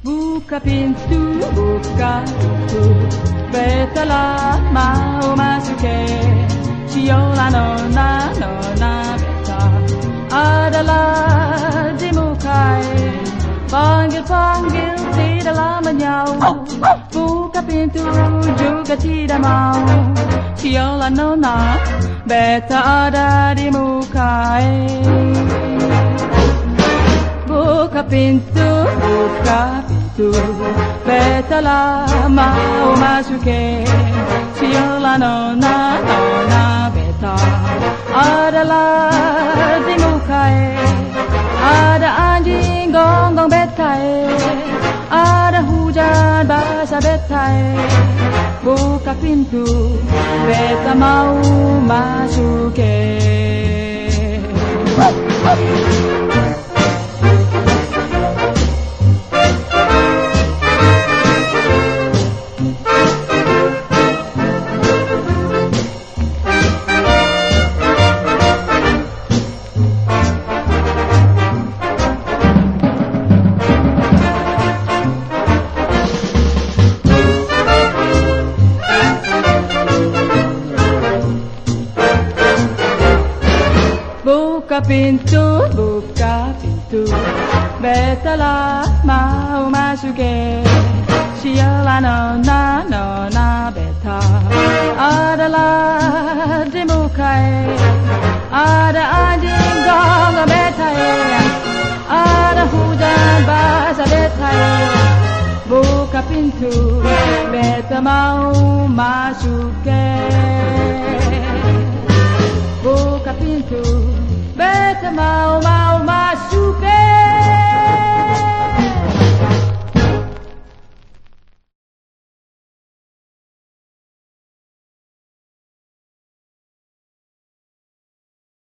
Buka pintu, buka pintu Betalah mau masuk ke Siola nona nona beta Adalah di mukai Panggil-panggil tidaklah menyaut Buka pintu juga tidak mau Siola nona beta ada di mukai Buka pintu, buka pintu Betalah mau masuk ke Siola nona, nona beta Adalah di muka Ada anjing gonggong beta Ada hujan basah beta Buka pintu, beta mau masuk ke pintu, buka pintu. Betalah mau masuk ke Siala nona, nona beta Adalah di muka Ada anjing gonggong beta Ada hujan basah beta Buka pintu, beta mau masuk ke mau